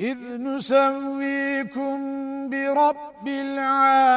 إذ نسويكم برب العالمين.